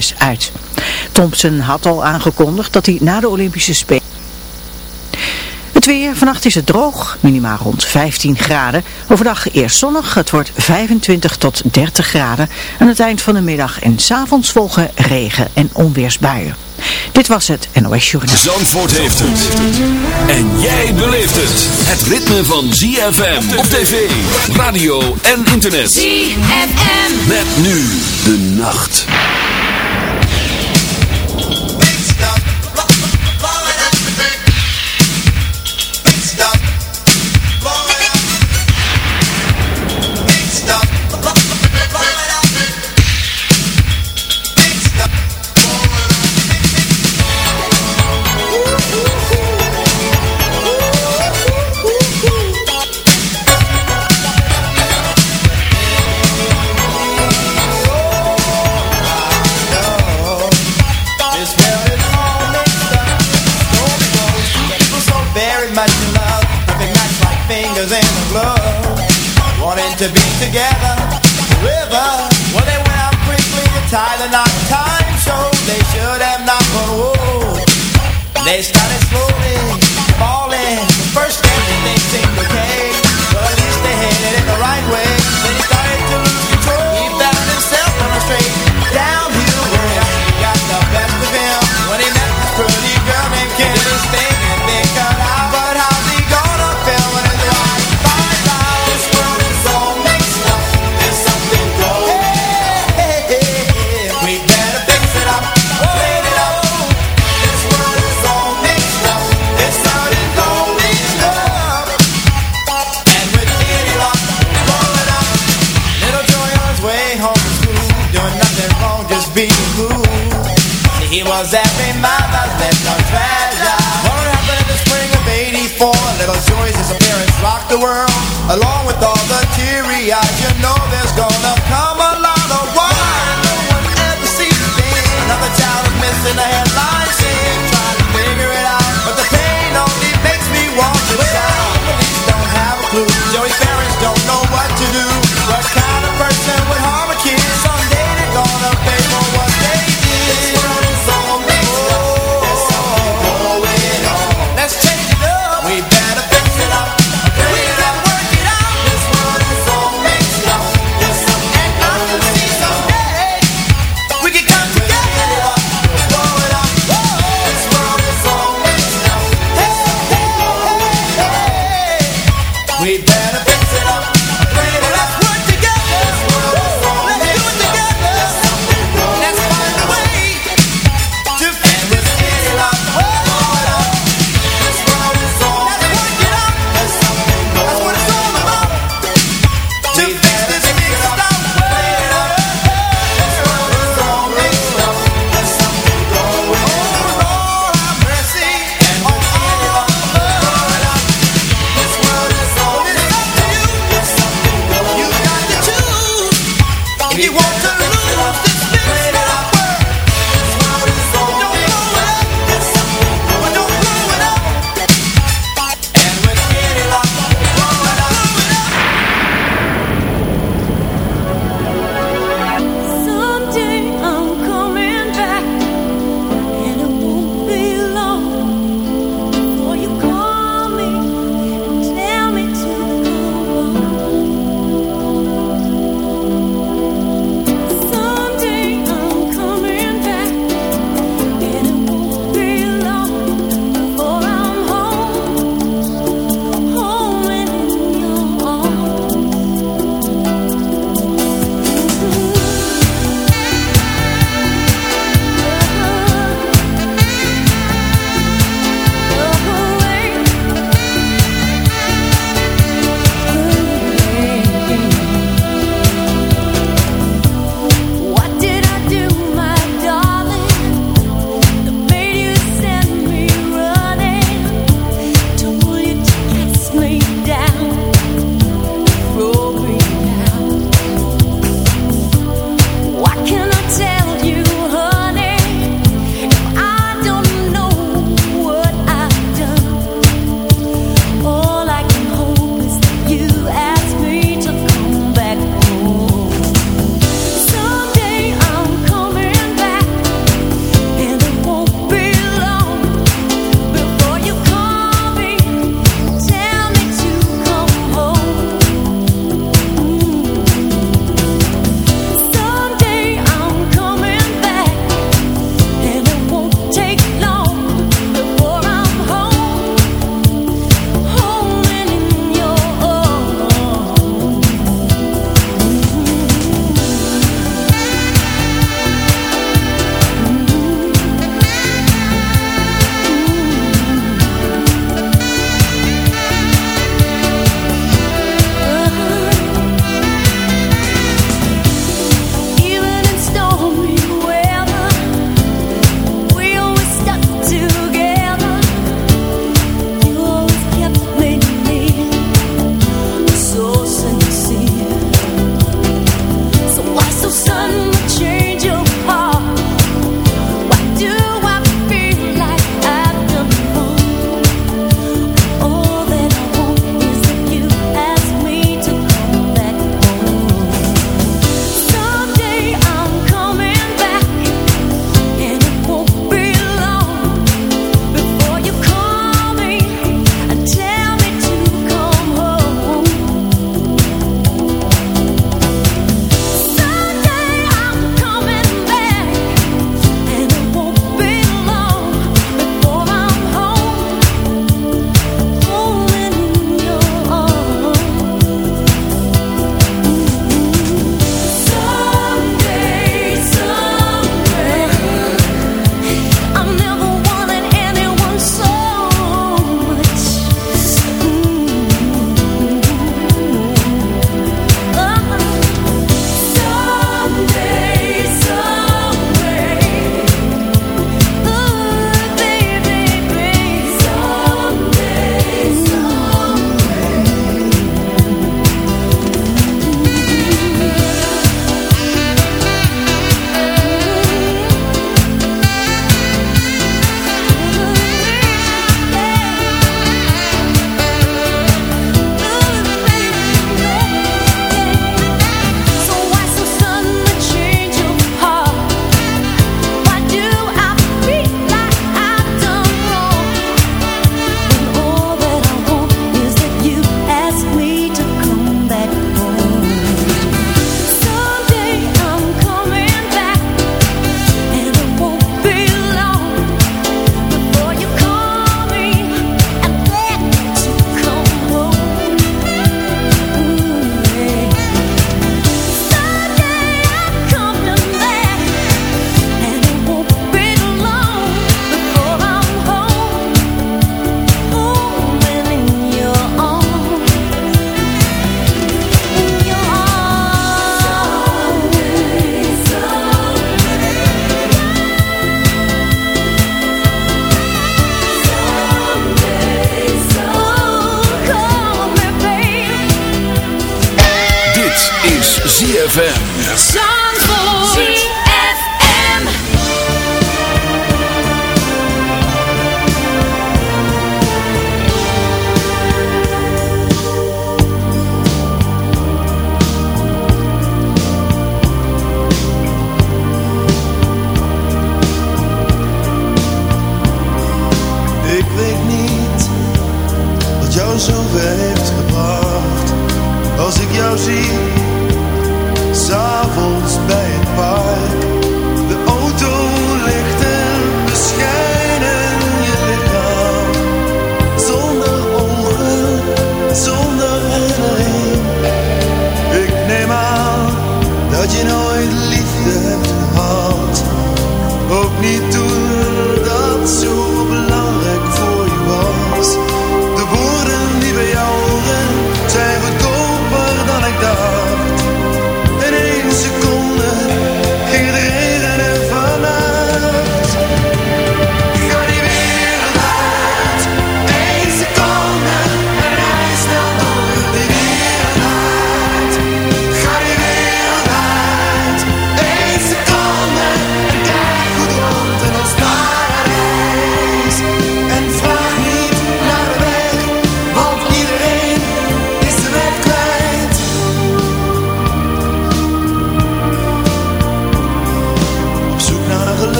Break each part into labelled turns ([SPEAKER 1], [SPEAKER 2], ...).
[SPEAKER 1] is uit. Thompson had al aangekondigd dat hij na de Olympische Spelen... Het weer, vannacht is het droog, minimaal rond 15 graden. Overdag eerst zonnig, het wordt 25 tot 30 graden. Aan het eind van de middag en s avonds volgen regen- en onweersbuien. Dit was het NOS Journaal.
[SPEAKER 2] Zandvoort heeft het. En jij beleeft het. Het ritme van ZFM op tv, radio en internet.
[SPEAKER 3] ZFM.
[SPEAKER 2] Met nu de nacht.
[SPEAKER 4] Together forever. Well, they went out quickly to the knot. Time showed they should have not, but whoa. They started the world, along with all the teary eyes. You know there's gonna come a lot of why no one ever sees a thing. Another child is missing a headline scene, trying to figure it out, but the pain only makes me want to shout. Police don't have a clue. Joey's parents don't know what to do. What kind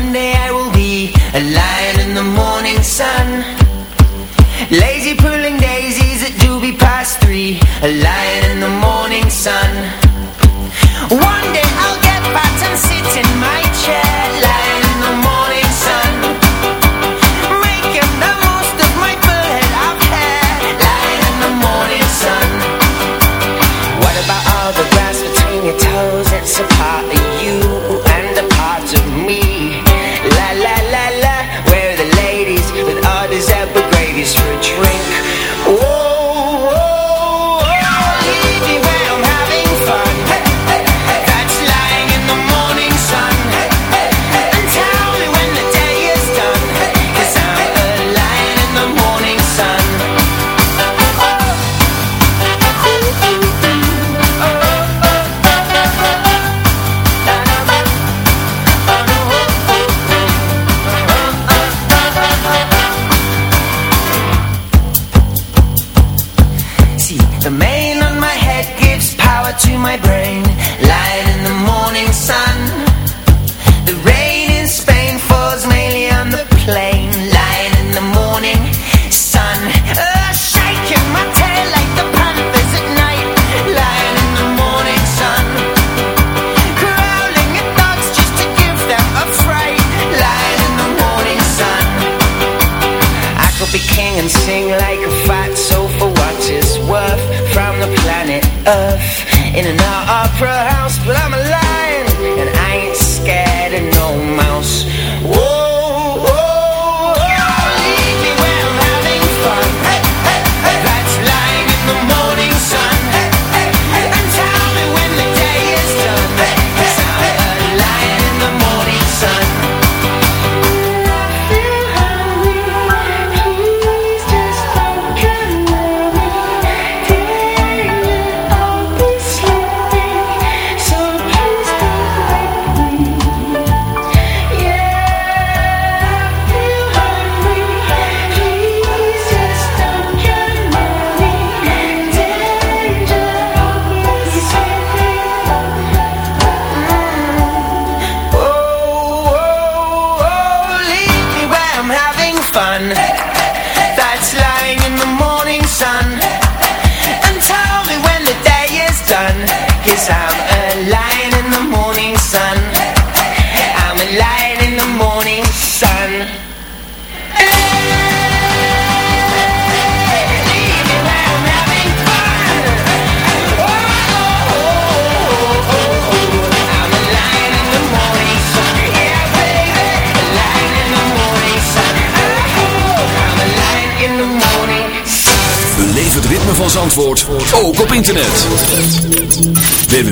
[SPEAKER 5] One day I will be a lion in the morning sun. Lazy pulling daisies at doobie past three. A lion in the morning sun.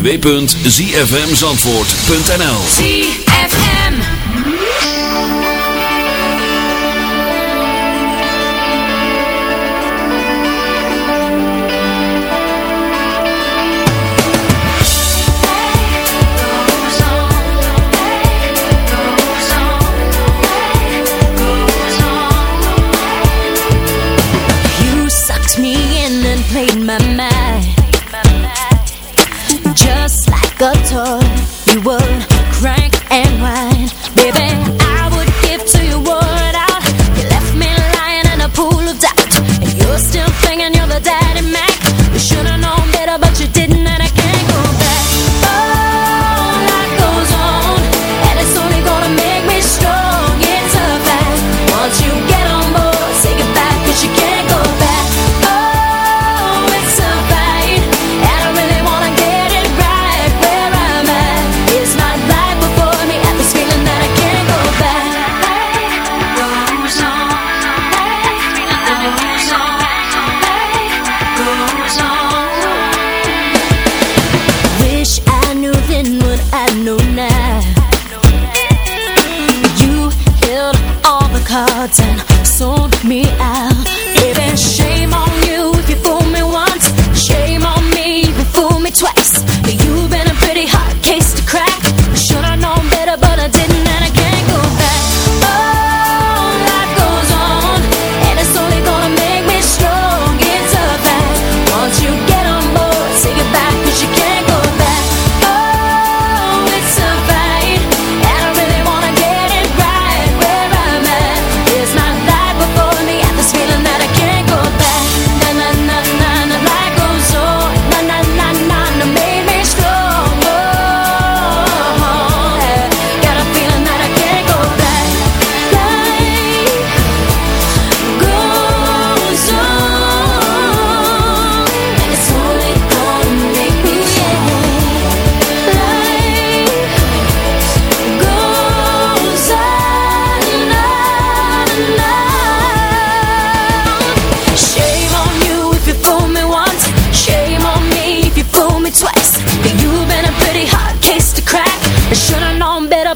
[SPEAKER 5] www.zfmzandvoort.nl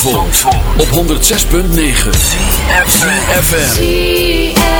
[SPEAKER 3] Zandvoort, op 106.9 CFFM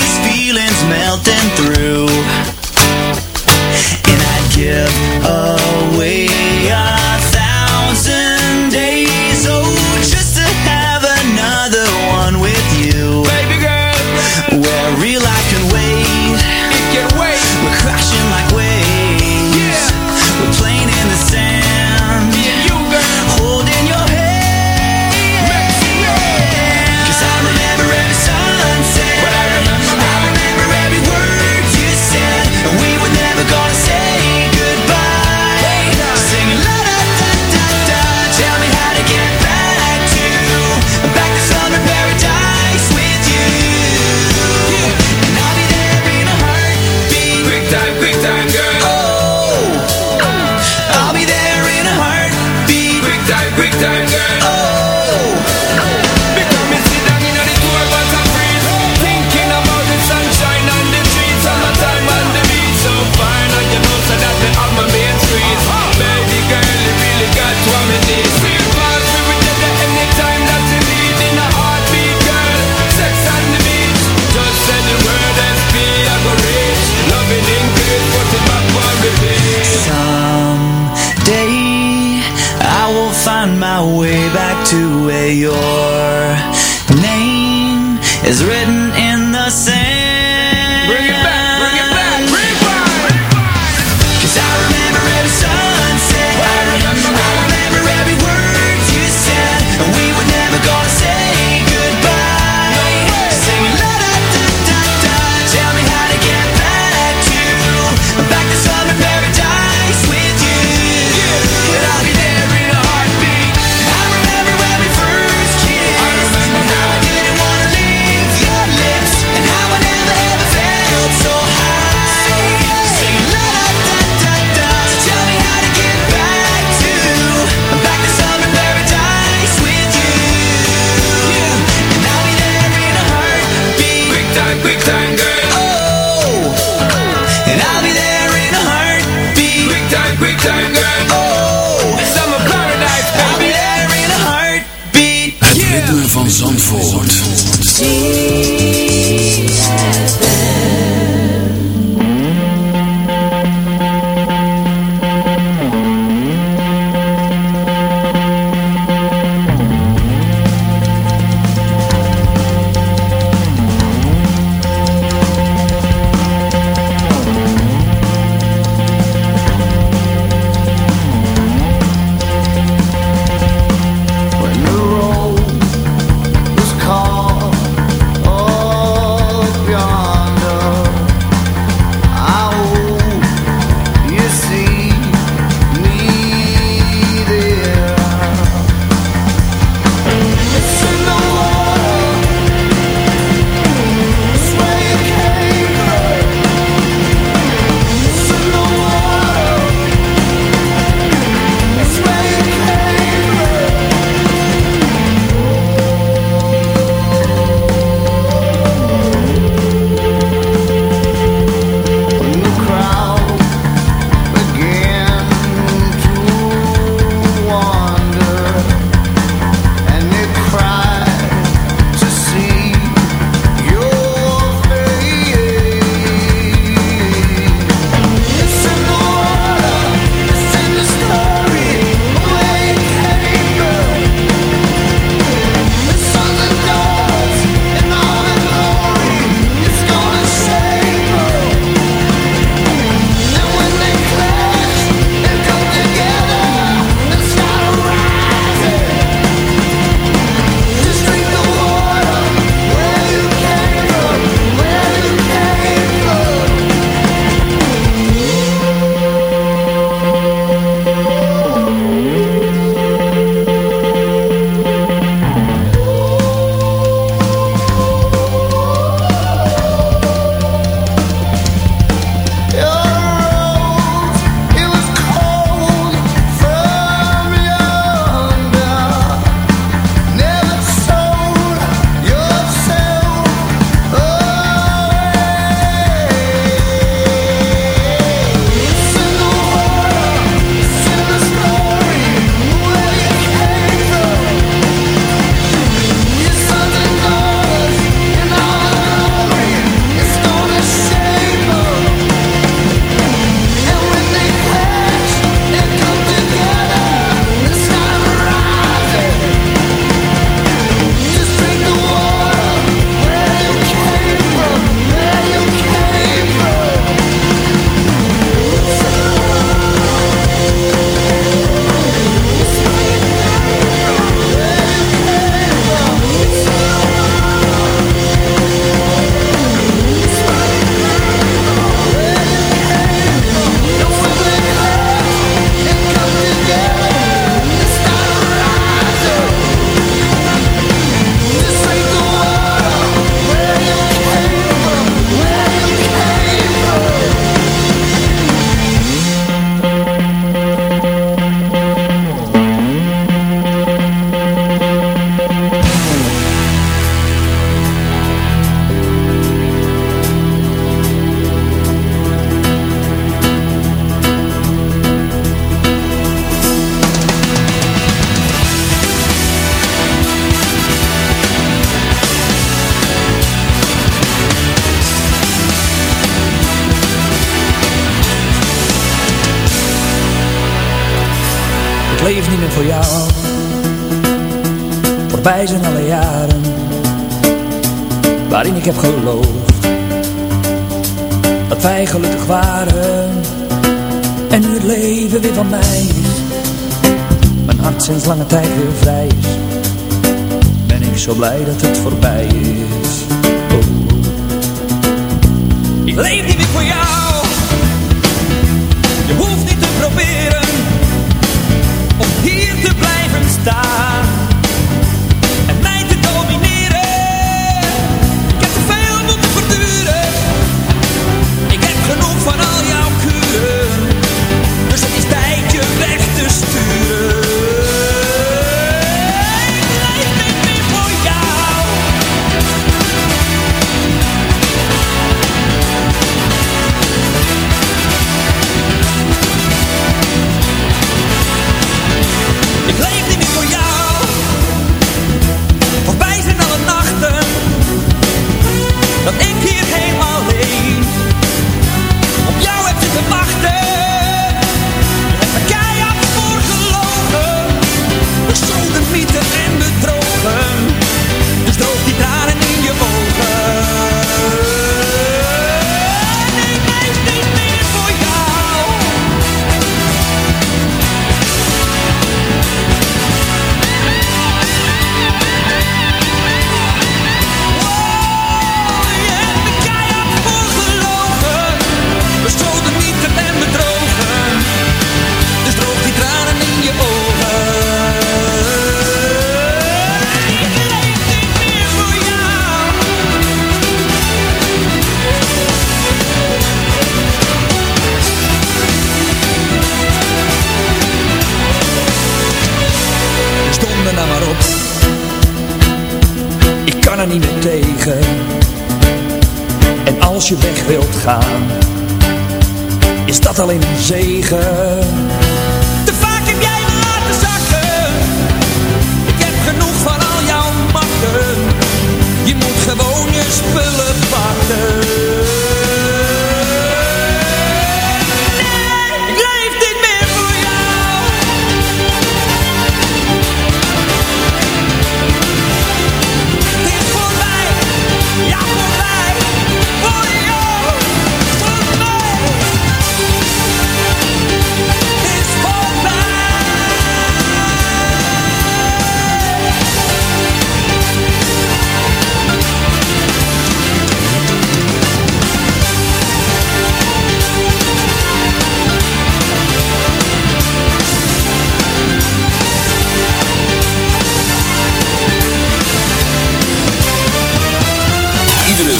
[SPEAKER 3] these feelings melting through. And I'd give
[SPEAKER 6] sinds lange tijd weer vrij is. Ben ik zo blij dat het voorbij is.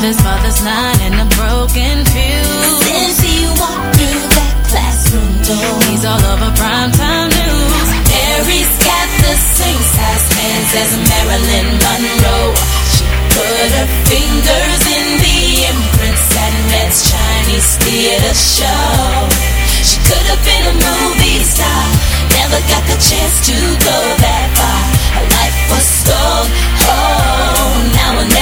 [SPEAKER 5] his father's line and a broken fuse. Since he walked through that classroom door, he's all over primetime news. Mary's got the same size hands as Marilyn Monroe. She put her fingers in the imprints at Ned's Chinese theater show. She could have been a movie star, never got the chance to go that far. Her life was stole, oh, now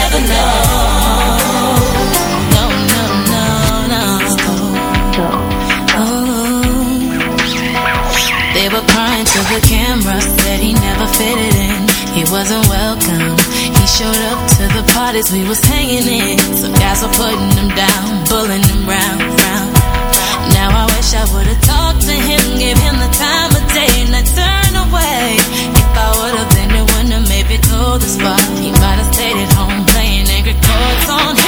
[SPEAKER 5] the camera said he never fitted in. He wasn't welcome. He
[SPEAKER 7] showed up to the parties we was hanging in. Some guys were putting him down, pulling him round, round. Now I wish I would've talked to him, gave him the time of day, and I turned away. If I would've been the one to maybe told the spot, he might've stayed at home.
[SPEAKER 8] Get on
[SPEAKER 2] clothes.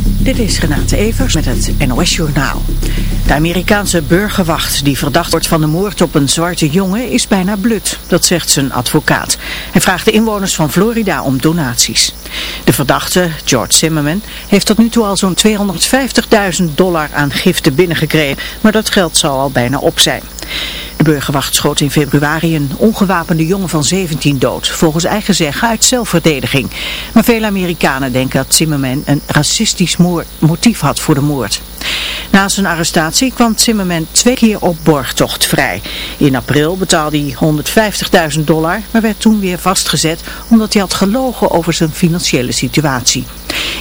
[SPEAKER 1] Dit is Renate Evers met het NOS Journaal. De Amerikaanse burgerwacht die verdacht wordt van de moord op een zwarte jongen is bijna blut, dat zegt zijn advocaat. Hij vraagt de inwoners van Florida om donaties. De verdachte, George Zimmerman, heeft tot nu toe al zo'n 250.000 dollar aan giften binnengekregen, maar dat geld zal al bijna op zijn. De burgerwacht schoot in februari een ongewapende jongen van 17 dood, volgens eigen zeggen uit zelfverdediging. Maar veel Amerikanen denken dat Zimmerman een racistisch motief had voor de moord. Na zijn arrestatie kwam Zimmerman twee keer op borgtocht vrij. In april betaalde hij 150.000 dollar, maar werd toen weer vastgezet omdat hij had gelogen over zijn financiële situatie.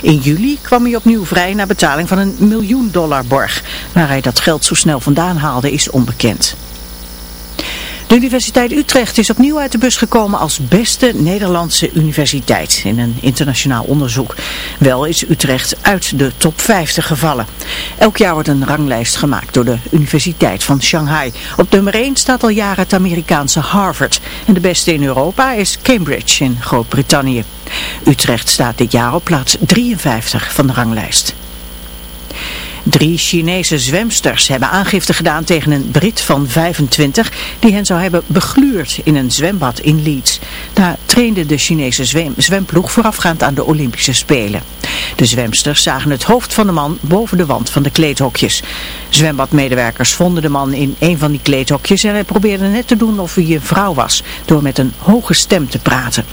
[SPEAKER 1] In juli kwam hij opnieuw vrij na betaling van een miljoen dollar borg. Waar hij dat geld zo snel vandaan haalde is onbekend. De Universiteit Utrecht is opnieuw uit de bus gekomen als beste Nederlandse universiteit in een internationaal onderzoek. Wel is Utrecht uit de top 50 gevallen. Elk jaar wordt een ranglijst gemaakt door de Universiteit van Shanghai. Op nummer 1 staat al jaren het Amerikaanse Harvard. En de beste in Europa is Cambridge in Groot-Brittannië. Utrecht staat dit jaar op plaats 53 van de ranglijst. Drie Chinese zwemsters hebben aangifte gedaan tegen een Brit van 25 die hen zou hebben begluurd in een zwembad in Leeds. Daar trainde de Chinese zwem zwemploeg voorafgaand aan de Olympische Spelen. De zwemsters zagen het hoofd van de man boven de wand van de kleedhokjes. Zwembadmedewerkers vonden de man in een van die kleedhokjes en hij probeerde net te doen of hij een vrouw was door met een hoge stem te praten.